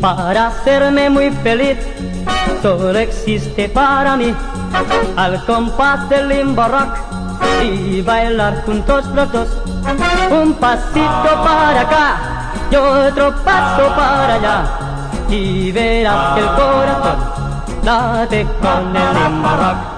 Para hacerme muy feliz, solo existe para mí al compás del limbo rock y bailar juntos los dos. Un pasito para acá y otro paso para allá y verás que el corazón late con el limbo rock.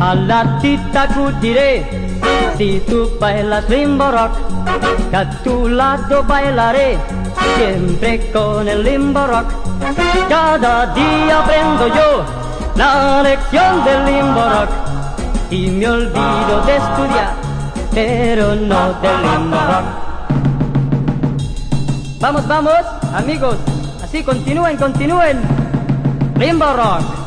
a la tita acudiré si tú bailas limbo rock, a tu lado bailaré siempre con el limbo rock. Cada día aprendo yo la lección del limbo rock y me olvido de estudiar, pero no del limbo rock. Vamos, vamos, amigos, así continúen, continúen. Limbo rock.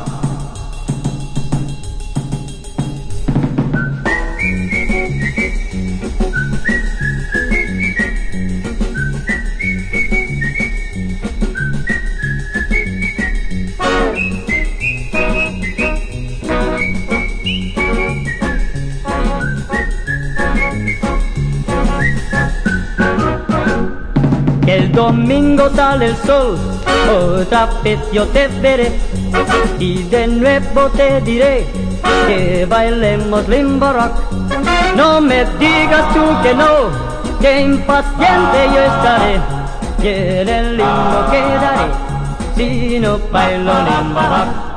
Domingo sale el sol, otra vez yo te veré y de nuevo te diré que bailemos limbo rock. No me digas tú que no, que impaciente yo estaré y en el limbo quedaré si no bailo limbo rock.